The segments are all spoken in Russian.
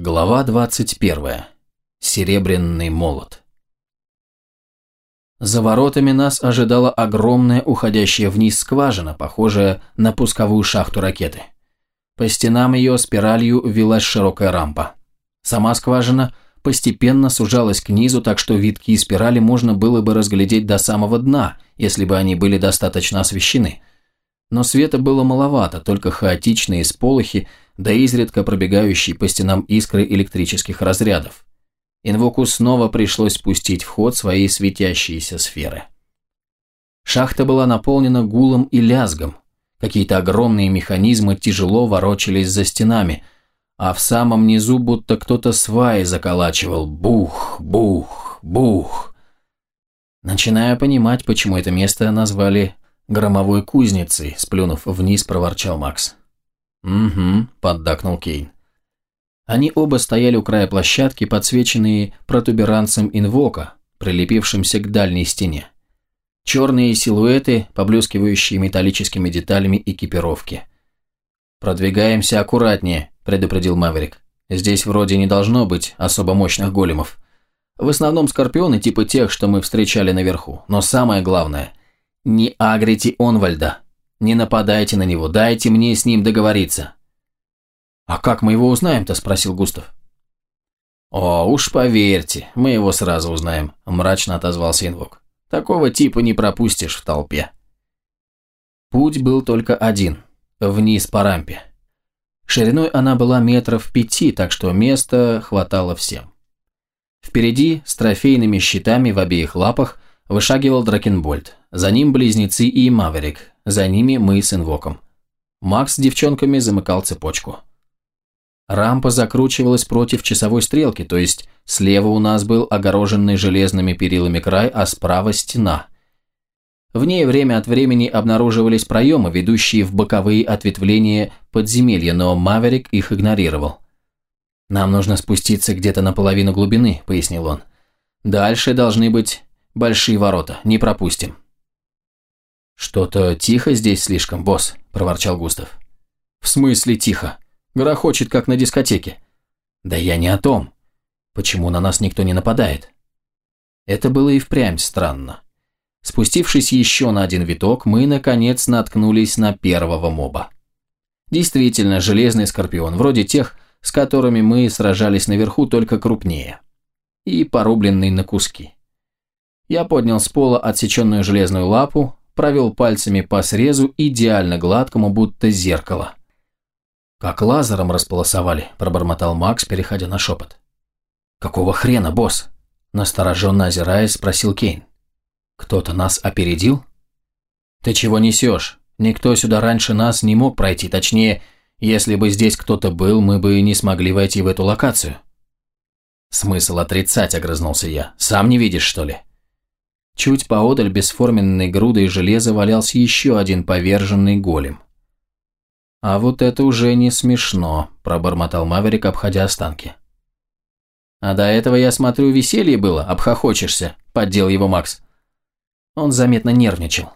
Глава 21. Серебряный молот. За воротами нас ожидала огромная уходящая вниз скважина, похожая на пусковую шахту ракеты. По стенам ее спиралью велась широкая рампа. Сама скважина постепенно сужалась к низу, так что витки спирали можно было бы разглядеть до самого дна, если бы они были достаточно освещены. Но света было маловато, только хаотичные сполохи, да изредка пробегающие по стенам искры электрических разрядов. Инвоку снова пришлось спустить в ход свои светящиеся сферы. Шахта была наполнена гулом и лязгом. Какие-то огромные механизмы тяжело ворочались за стенами, а в самом низу будто кто-то сваи заколачивал. Бух, бух, бух. Начинаю понимать, почему это место назвали громовой кузницей, сплюнув вниз, проворчал Макс. «Угу», – поддакнул Кейн. Они оба стояли у края площадки, подсвеченные протуберанцем инвока, прилепившимся к дальней стене. Черные силуэты, поблескивающие металлическими деталями экипировки. «Продвигаемся аккуратнее», – предупредил Маверик. «Здесь вроде не должно быть особо мощных големов. В основном скорпионы типа тех, что мы встречали наверху. Но самое главное – не агрите Онвальда. Не нападайте на него, дайте мне с ним договориться». «А как мы его узнаем-то?» – спросил Густав. «О, уж поверьте, мы его сразу узнаем», – мрачно отозвался Инвок. «Такого типа не пропустишь в толпе». Путь был только один – вниз по рампе. Шириной она была метров пяти, так что места хватало всем. Впереди, с трофейными щитами в обеих лапах, вышагивал Дракенбольд. За ним близнецы и Маверик, за ними мы с Инвоком. Макс с девчонками замыкал цепочку. Рампа закручивалась против часовой стрелки, то есть слева у нас был огороженный железными перилами край, а справа стена. В ней время от времени обнаруживались проемы, ведущие в боковые ответвления подземелья, но Маверик их игнорировал. «Нам нужно спуститься где-то на половину глубины», — пояснил он. «Дальше должны быть большие ворота, не пропустим». «Что-то тихо здесь слишком, босс», – проворчал Густав. «В смысле тихо? Грохочет, как на дискотеке». «Да я не о том. Почему на нас никто не нападает?» Это было и впрямь странно. Спустившись еще на один виток, мы, наконец, наткнулись на первого моба. Действительно, железный скорпион, вроде тех, с которыми мы сражались наверху, только крупнее. И порубленный на куски. Я поднял с пола отсеченную железную лапу, провел пальцами по срезу, идеально гладкому, будто зеркало. «Как лазером располосовали», – пробормотал Макс, переходя на шепот. «Какого хрена, босс?» – настороженно озираясь, спросил Кейн. «Кто-то нас опередил?» «Ты чего несешь? Никто сюда раньше нас не мог пройти, точнее, если бы здесь кто-то был, мы бы не смогли войти в эту локацию». «Смысл отрицать», – огрызнулся я. «Сам не видишь, что ли?» Чуть поодаль бесформенной грудой железа валялся еще один поверженный голем. «А вот это уже не смешно», – пробормотал Маверик, обходя останки. «А до этого, я смотрю, веселье было, обхохочешься», – поддел его Макс. Он заметно нервничал.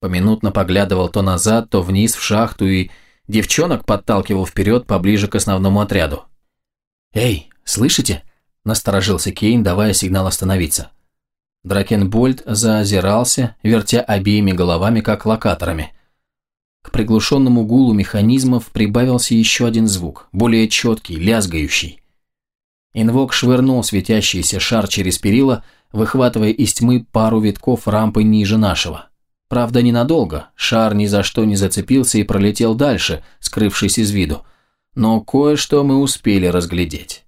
Поминутно поглядывал то назад, то вниз в шахту и девчонок подталкивал вперед поближе к основному отряду. «Эй, слышите?» – насторожился Кейн, давая сигнал остановиться. Дракенбольд заозирался, вертя обеими головами, как локаторами. К приглушенному гулу механизмов прибавился еще один звук, более четкий, лязгающий. Инвок швырнул светящийся шар через перила, выхватывая из тьмы пару витков рампы ниже нашего. Правда, ненадолго, шар ни за что не зацепился и пролетел дальше, скрывшись из виду. Но кое-что мы успели разглядеть.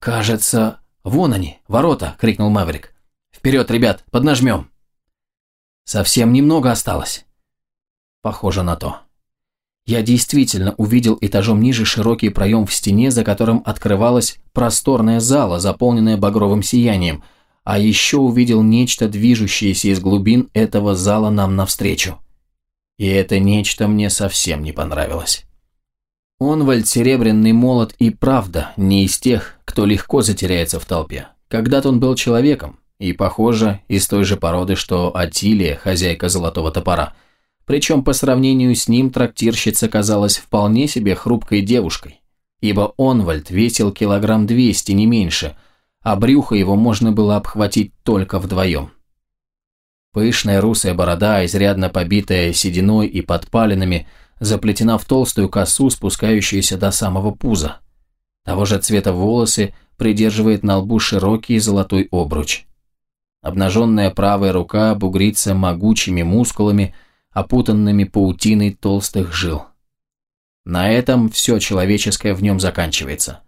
«Кажется, вон они, ворота!» – крикнул Маврик. Вперед, ребят, поднажмем. Совсем немного осталось. Похоже на то. Я действительно увидел этажом ниже широкий проем в стене, за которым открывалась просторная зала, заполненная багровым сиянием, а еще увидел нечто, движущееся из глубин этого зала нам навстречу. И это нечто мне совсем не понравилось. Онвальд Серебряный Молот и правда не из тех, кто легко затеряется в толпе. Когда-то он был человеком, и, похоже, из той же породы, что Атилия, хозяйка золотого топора. Причем по сравнению с ним трактирщица казалась вполне себе хрупкой девушкой. ибо Онвальд весил килограмм двести, не меньше, а брюхо его можно было обхватить только вдвоем. Пышная русая борода, изрядно побитая сединой и подпалинами, заплетена в толстую косу, спускающуюся до самого пуза. Того же цвета волосы придерживает на лбу широкий золотой обруч. Обнаженная правая рука бугрится могучими мускулами, опутанными паутиной толстых жил. На этом все человеческое в нем заканчивается.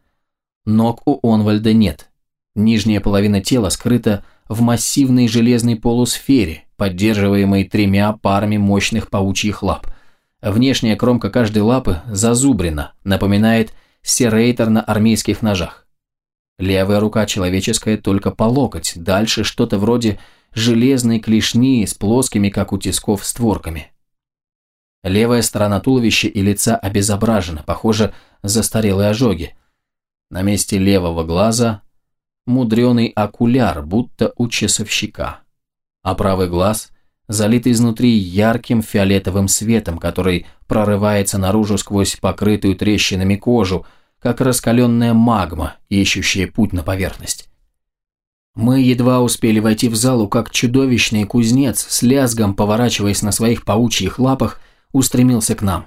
Ног у Онвальда нет. Нижняя половина тела скрыта в массивной железной полусфере, поддерживаемой тремя парами мощных паучьих лап. Внешняя кромка каждой лапы зазубрена, напоминает серейтер на армейских ножах. Левая рука человеческая только по локоть, дальше что-то вроде железной клешни с плоскими, как у тисков, створками. Левая сторона туловища и лица обезображена, похоже, застарелые ожоги. На месте левого глаза мудреный окуляр, будто у часовщика. А правый глаз залит изнутри ярким фиолетовым светом, который прорывается наружу сквозь покрытую трещинами кожу, как раскаленная магма, ищущая путь на поверхность. Мы едва успели войти в залу, как чудовищный кузнец, с лязгом поворачиваясь на своих паучьих лапах, устремился к нам.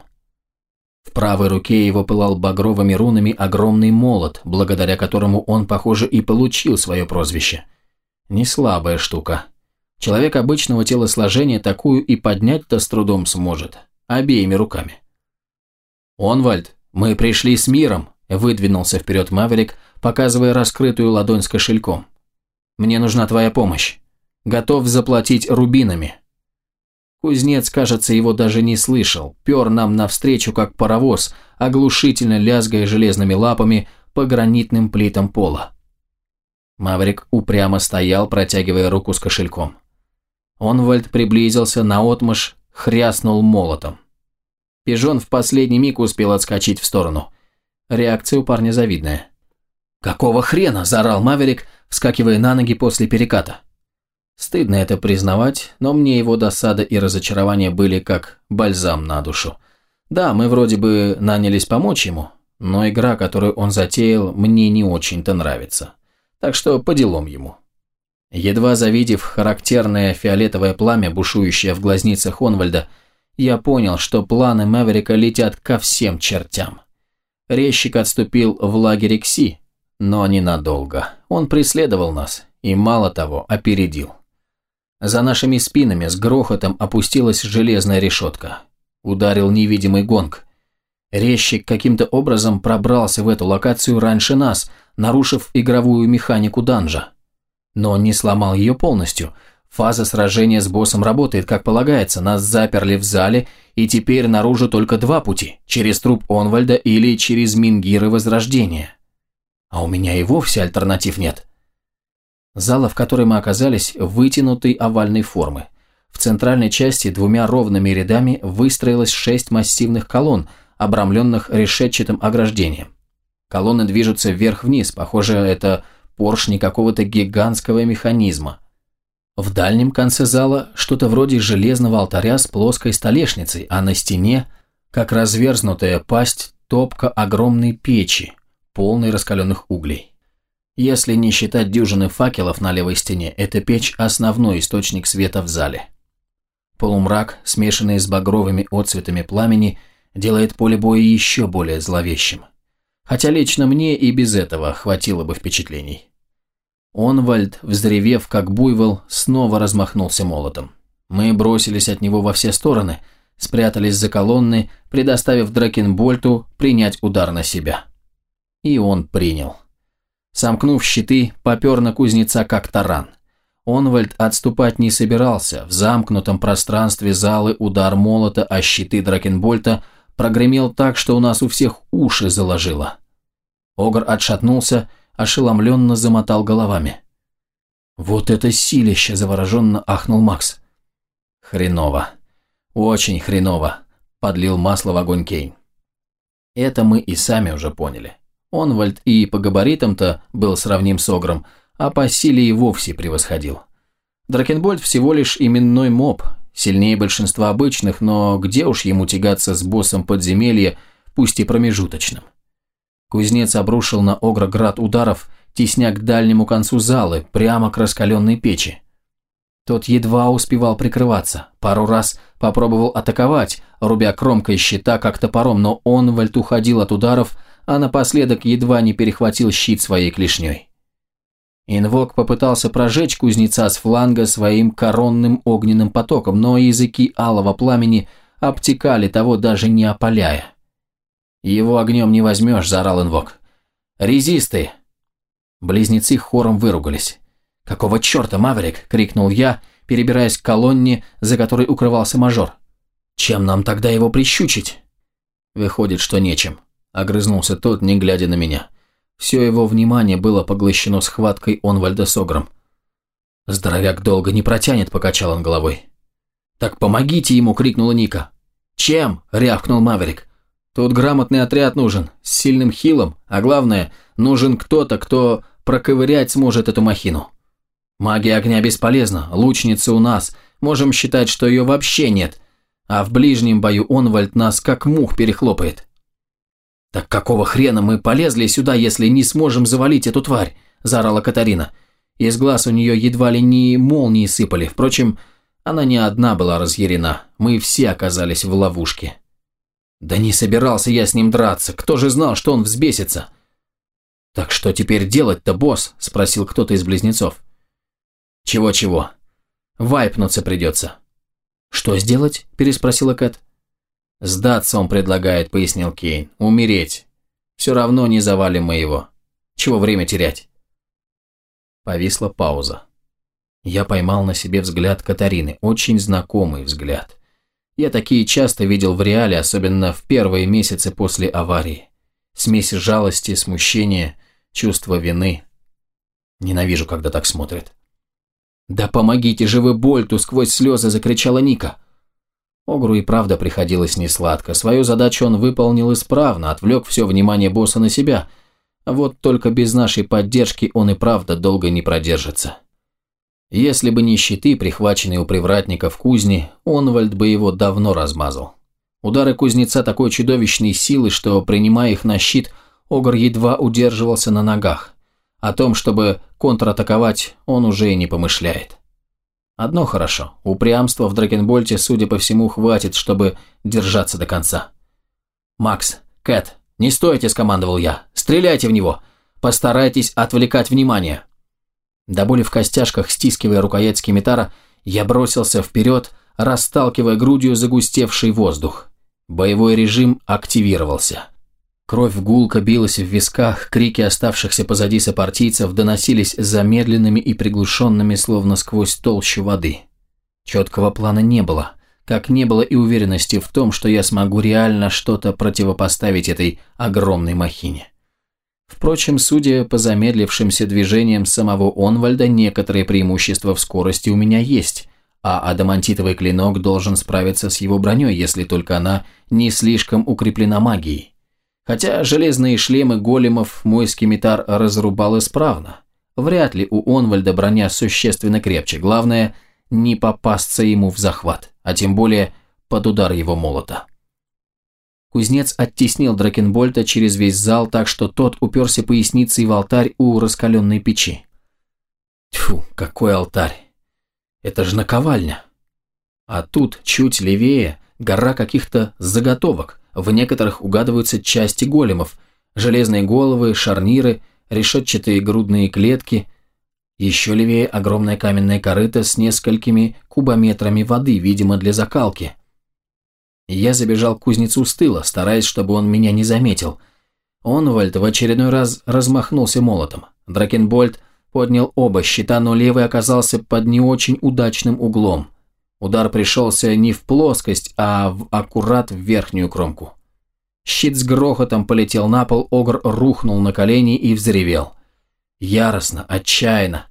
В правой руке его пылал багровыми рунами огромный молот, благодаря которому он, похоже, и получил свое прозвище. Не слабая штука. Человек обычного телосложения такую и поднять-то с трудом сможет. Обеими руками. «Онвальд, мы пришли с миром», – выдвинулся вперед Маверик, показывая раскрытую ладонь с кошельком. «Мне нужна твоя помощь. Готов заплатить рубинами». Кузнец, кажется, его даже не слышал, пер нам навстречу, как паровоз, оглушительно лязгая железными лапами по гранитным плитам пола. Маврик упрямо стоял, протягивая руку с кошельком. Онвальд приблизился, наотмашь хряснул молотом. Пижон в последний миг успел отскочить в сторону. Реакция у парня завидная. «Какого хрена?» – заорал Маверик, вскакивая на ноги после переката. Стыдно это признавать, но мне его досада и разочарование были как бальзам на душу. Да, мы вроде бы нанялись помочь ему, но игра, которую он затеял, мне не очень-то нравится. Так что по делам ему. Едва завидев характерное фиолетовое пламя, бушующее в глазницах Онвальда, я понял, что планы Мэверика летят ко всем чертям. Резчик отступил в лагерь Кси, но ненадолго. Он преследовал нас и, мало того, опередил. За нашими спинами с грохотом опустилась железная решетка. Ударил невидимый гонг. Резчик каким-то образом пробрался в эту локацию раньше нас, нарушив игровую механику данжа. Но он не сломал ее полностью. Фаза сражения с боссом работает, как полагается. Нас заперли в зале, и теперь наружу только два пути – через труп Онвальда или через Мингиры Возрождения. А у меня и вовсе альтернатив нет. Зала, в которой мы оказались, вытянутой овальной формы. В центральной части двумя ровными рядами выстроилось шесть массивных колонн, обрамленных решетчатым ограждением. Колонны движутся вверх-вниз, похоже, это поршни какого-то гигантского механизма. В дальнем конце зала что-то вроде железного алтаря с плоской столешницей, а на стене, как разверзнутая пасть, топка огромной печи, полной раскаленных углей. Если не считать дюжины факелов на левой стене, эта печь – основной источник света в зале. Полумрак, смешанный с багровыми отцветами пламени, делает поле боя еще более зловещим. Хотя лично мне и без этого хватило бы впечатлений. Онвальд, взревев как буйвол, снова размахнулся молотом. Мы бросились от него во все стороны, спрятались за колонны, предоставив Дракенбольту принять удар на себя. И он принял. Сомкнув щиты, попер на кузнеца как таран. Онвальд отступать не собирался. В замкнутом пространстве залы удар молота о щиты Дракенбольта прогремел так, что у нас у всех уши заложило. Огр отшатнулся, ошеломленно замотал головами. «Вот это силище!» – завороженно ахнул Макс. «Хреново. Очень хреново», – подлил масло в огонь Кейн. Это мы и сами уже поняли. Онвальд и по габаритам-то был сравним с Огром, а по силе и вовсе превосходил. Дракенбольд всего лишь именной моб, сильнее большинства обычных, но где уж ему тягаться с боссом подземелья, пусть и промежуточным. Кузнец обрушил на Огра град ударов, тесня к дальнему концу залы, прямо к раскаленной печи. Тот едва успевал прикрываться, пару раз попробовал атаковать, рубя кромкой щита, как топором, но он вальт уходил от ударов, а напоследок едва не перехватил щит своей клешней. Инвок попытался прожечь кузнеца с фланга своим коронным огненным потоком, но языки алого пламени обтекали того, даже не опаляя. «Его огнем не возьмешь», – заорал Инвок. «Резисты!» Близнецы хором выругались. «Какого черта, Маврик?» – крикнул я, перебираясь к колонне, за которой укрывался мажор. «Чем нам тогда его прищучить?» «Выходит, что нечем», – огрызнулся тот, не глядя на меня. Все его внимание было поглощено схваткой Онвальда с Огром. «Здоровяк долго не протянет», – покачал он головой. «Так помогите ему!» – крикнула Ника. «Чем?» – рявкнул Маверик. «Тут грамотный отряд нужен, с сильным хилом, а главное, нужен кто-то, кто проковырять сможет эту махину». Магия огня бесполезна, лучница у нас, можем считать, что ее вообще нет, а в ближнем бою Онвальд нас как мух перехлопает. «Так какого хрена мы полезли сюда, если не сможем завалить эту тварь?» – заорала Катарина. Из глаз у нее едва ли не молнии сыпали. Впрочем, она не одна была разъярена. Мы все оказались в ловушке. «Да не собирался я с ним драться. Кто же знал, что он взбесится?» «Так что теперь делать-то, босс?» – спросил кто-то из близнецов. «Чего-чего? Вайпнуться придется». «Что сделать?» – переспросила Кэт. «Сдаться он предлагает», – пояснил Кейн. «Умереть. Все равно не завалим мы его. Чего время терять?» Повисла пауза. Я поймал на себе взгляд Катарины, очень знакомый взгляд. Я такие часто видел в реале, особенно в первые месяцы после аварии. Смесь жалости, смущения, чувства вины. Ненавижу, когда так смотрят. «Да помогите же вы Больту!» – сквозь слезы закричала Ника. Огру и правда приходилось несладко. Свою задачу он выполнил исправно, отвлек все внимание босса на себя. Вот только без нашей поддержки он и правда долго не продержится. Если бы не щиты, прихваченные у привратника в кузне, Онвальд бы его давно размазал. Удары кузнеца такой чудовищной силы, что, принимая их на щит, Огр едва удерживался на ногах. О том, чтобы контратаковать, он уже и не помышляет. Одно хорошо, упрямства в Дракенбольте, судя по всему, хватит, чтобы держаться до конца. «Макс, Кэт, не стойте!» – скомандовал я. «Стреляйте в него! Постарайтесь отвлекать внимание!» До боли в костяшках, стискивая рукоять скимитара, я бросился вперед, расталкивая грудью загустевший воздух. Боевой режим активировался. Кровь гулко билась в висках, крики оставшихся позади сопартийцев доносились замедленными и приглушенными, словно сквозь толщу воды. Четкого плана не было, как не было и уверенности в том, что я смогу реально что-то противопоставить этой огромной махине. Впрочем, судя по замедлившимся движениям самого Онвальда, некоторые преимущества в скорости у меня есть, а адамантитовый клинок должен справиться с его броней, если только она не слишком укреплена магией. Хотя железные шлемы големов мой скимитар разрубал исправно. Вряд ли у Онвальда броня существенно крепче. Главное, не попасться ему в захват, а тем более под удар его молота. Кузнец оттеснил Дракенбольта через весь зал так, что тот уперся поясницей в алтарь у раскаленной печи. Тьфу, какой алтарь! Это же наковальня! А тут, чуть левее, гора каких-то заготовок. В некоторых угадываются части големов, железные головы, шарниры, решетчатые грудные клетки. Еще левее огромная каменная корыта с несколькими кубометрами воды, видимо, для закалки. Я забежал к кузнецу с тыла, стараясь, чтобы он меня не заметил. Онвальд в очередной раз размахнулся молотом. Дракенбольд поднял оба щита, но левый оказался под не очень удачным углом. Удар пришелся не в плоскость, а в аккурат в верхнюю кромку. Щит с грохотом полетел на пол, Огр рухнул на колени и взревел. Яростно, отчаянно.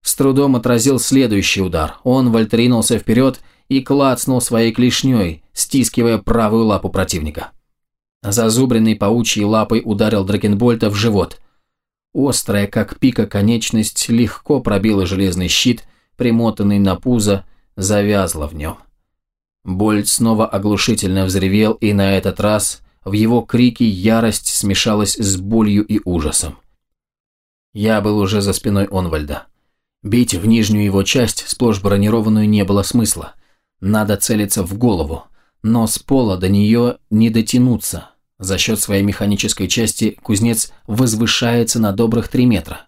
С трудом отразил следующий удар. Он вольтринулся вперед и клацнул своей клешней, стискивая правую лапу противника. Зазубренный паучьей лапой ударил Дракенбольта в живот. Острая, как пика, конечность легко пробила железный щит, примотанный на пузо, завязла в нем. Больт снова оглушительно взревел, и на этот раз в его крике ярость смешалась с болью и ужасом. Я был уже за спиной Онвальда. Бить в нижнюю его часть, сплошь бронированную, не было смысла. Надо целиться в голову, но с пола до нее не дотянуться. За счет своей механической части кузнец возвышается на добрых три метра.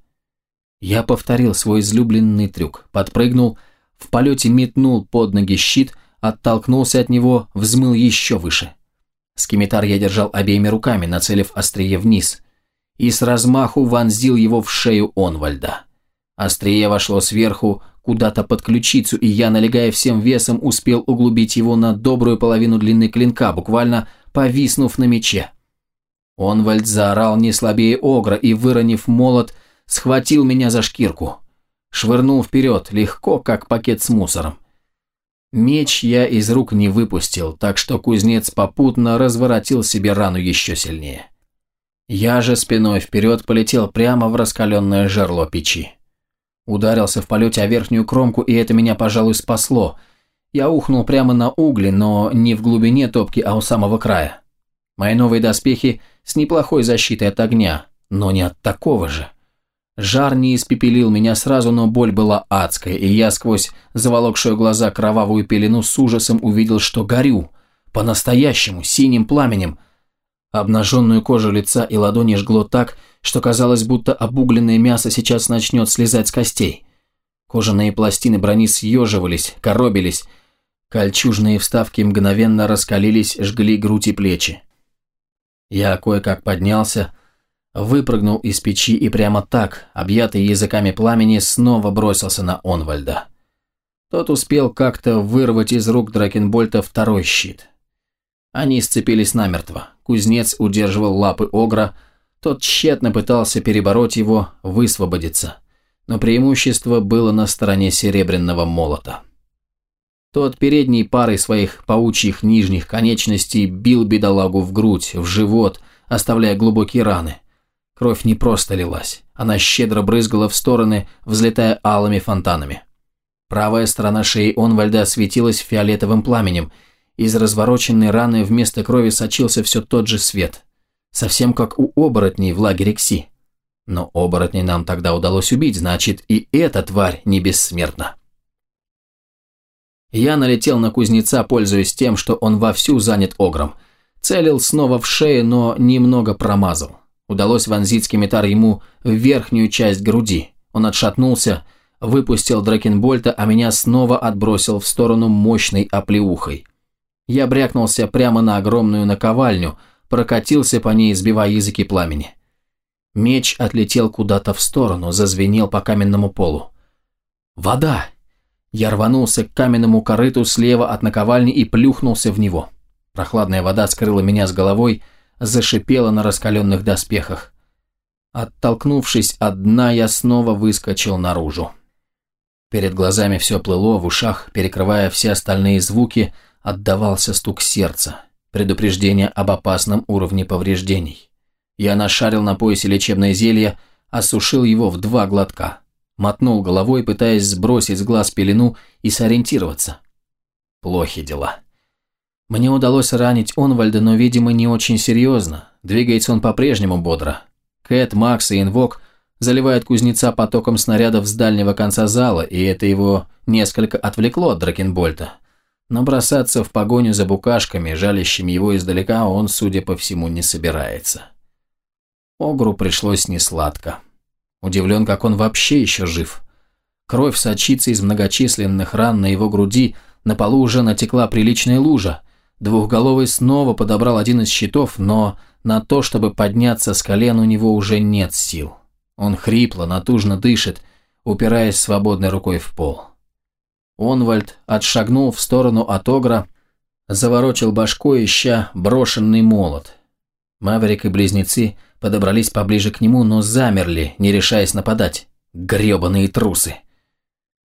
Я повторил свой излюбленный трюк, подпрыгнул, в полете метнул под ноги щит, оттолкнулся от него, взмыл еще выше. Скимитар я держал обеими руками, нацелив острие вниз, и с размаху вонзил его в шею Онвальда. Острие вошло сверху, куда-то под ключицу, и я, налегая всем весом, успел углубить его на добрую половину длины клинка, буквально повиснув на мече. Онвальд заорал не слабее огра и, выронив молот, схватил меня за шкирку. Швырнул вперед, легко, как пакет с мусором. Меч я из рук не выпустил, так что кузнец попутно разворотил себе рану еще сильнее. Я же спиной вперед полетел прямо в раскаленное жерло печи. Ударился в полете о верхнюю кромку, и это меня, пожалуй, спасло. Я ухнул прямо на угли, но не в глубине топки, а у самого края. Мои новые доспехи с неплохой защитой от огня, но не от такого же. Жар не испепелил меня сразу, но боль была адская, и я сквозь заволокшую глаза кровавую пелену с ужасом увидел, что горю. По-настоящему, синим пламенем. Обнаженную кожу лица и ладони жгло так, что казалось, будто обугленное мясо сейчас начнет слезать с костей. Кожаные пластины брони съеживались, коробились. Кольчужные вставки мгновенно раскалились, жгли грудь и плечи. Я кое-как поднялся, выпрыгнул из печи и прямо так, объятый языками пламени, снова бросился на Онвальда. Тот успел как-то вырвать из рук Дракенбольта второй щит. Они сцепились намертво. Кузнец удерживал лапы Огра, тот тщетно пытался перебороть его, высвободиться. Но преимущество было на стороне серебряного молота. Тот передней парой своих паучьих нижних конечностей бил бедолагу в грудь, в живот, оставляя глубокие раны. Кровь не просто лилась, она щедро брызгала в стороны, взлетая алыми фонтанами. Правая сторона шеи Онвальда осветилась фиолетовым пламенем, из развороченной раны вместо крови сочился все тот же свет, совсем как у оборотней в лагере Кси. Но оборотней нам тогда удалось убить, значит и эта тварь не бессмертна. Я налетел на кузнеца, пользуясь тем, что он вовсю занят огром. Целил снова в шею, но немного промазал. Удалось вонзить скеметар ему в верхнюю часть груди. Он отшатнулся, выпустил Дракенбольта, а меня снова отбросил в сторону мощной оплеухой. Я брякнулся прямо на огромную наковальню, прокатился по ней, сбивая языки пламени. Меч отлетел куда-то в сторону, зазвенел по каменному полу. «Вода!» Я рванулся к каменному корыту слева от наковальни и плюхнулся в него. Прохладная вода скрыла меня с головой, зашипела на раскаленных доспехах. Оттолкнувшись от дна, я снова выскочил наружу. Перед глазами все плыло, в ушах, перекрывая все остальные звуки, отдавался стук сердца, предупреждение об опасном уровне повреждений. Я нашарил на поясе лечебное зелье, осушил его в два глотка. Мотнул головой, пытаясь сбросить с глаз пелену и сориентироваться. Плохи дела. Мне удалось ранить Онвальда, но, видимо, не очень серьезно. Двигается он по-прежнему бодро. Кэт, Макс и Инвок заливают кузнеца потоком снарядов с дальнего конца зала, и это его несколько отвлекло от Дракенбольта. Но бросаться в погоню за букашками, жалящими его издалека, он, судя по всему, не собирается. Огру пришлось несладко. Удивлен, как он вообще еще жив. Кровь сочится из многочисленных ран на его груди, на полу уже натекла приличная лужа, Двухголовый снова подобрал один из щитов, но на то, чтобы подняться с колен, у него уже нет сил. Он хрипло, натужно дышит, упираясь свободной рукой в пол. Онвальд отшагнул в сторону от Огра, заворочил башкой, ища брошенный молот. Маверик и близнецы подобрались поближе к нему, но замерли, не решаясь нападать. Гребаные трусы.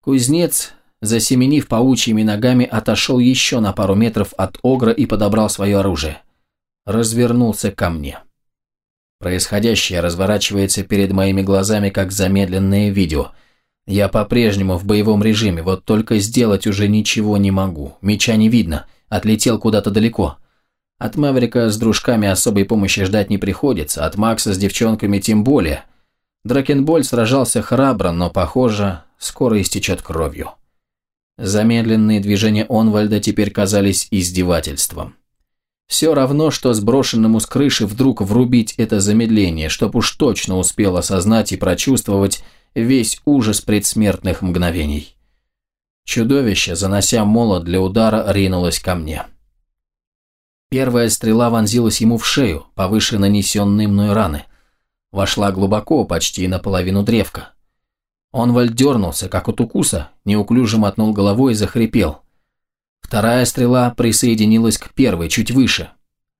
Кузнец засеменив паучьими ногами, отошел еще на пару метров от Огра и подобрал свое оружие. Развернулся ко мне. Происходящее разворачивается перед моими глазами как замедленное видео. Я по-прежнему в боевом режиме, вот только сделать уже ничего не могу. Меча не видно, отлетел куда-то далеко. От Мэврика с дружками особой помощи ждать не приходится, от Макса с девчонками тем более. Дракенболь сражался храбро, но, похоже, скоро истечет кровью. Замедленные движения Онвальда теперь казались издевательством. Все равно, что сброшенному с крыши вдруг врубить это замедление, чтоб уж точно успел осознать и прочувствовать весь ужас предсмертных мгновений. Чудовище, занося молот для удара, ринулось ко мне. Первая стрела вонзилась ему в шею, повыше нанесенной мной раны. Вошла глубоко, почти наполовину древка. Он дернулся, как от укуса, неуклюже мотнул головой и захрипел. Вторая стрела присоединилась к первой, чуть выше.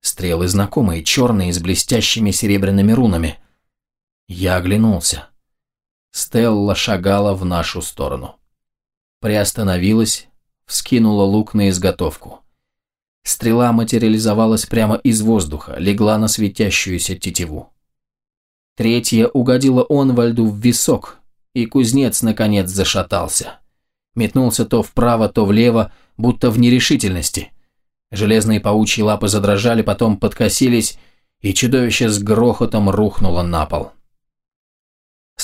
Стрелы знакомые, черные, с блестящими серебряными рунами. Я оглянулся. Стелла шагала в нашу сторону. Приостановилась, вскинула лук на изготовку. Стрела материализовалась прямо из воздуха, легла на светящуюся тетиву. Третья угодила Онвальду в висок, и кузнец, наконец, зашатался. Метнулся то вправо, то влево, будто в нерешительности. Железные паучьи лапы задрожали, потом подкосились, и чудовище с грохотом рухнуло на пол.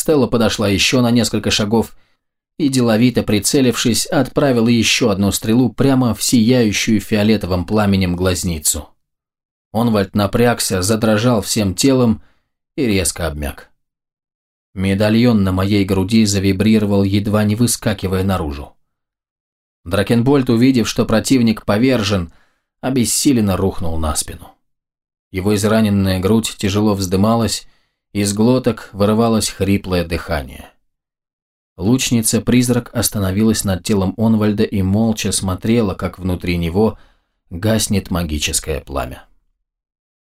Стелла подошла еще на несколько шагов и, деловито прицелившись, отправила еще одну стрелу прямо в сияющую фиолетовым пламенем глазницу. Онвальд напрягся, задрожал всем телом и резко обмяк. Медальон на моей груди завибрировал, едва не выскакивая наружу. Дракенбольд, увидев, что противник повержен, обессиленно рухнул на спину. Его израненная грудь тяжело вздымалась, из глоток вырывалось хриплое дыхание. Лучница-призрак остановилась над телом Онвальда и молча смотрела, как внутри него гаснет магическое пламя.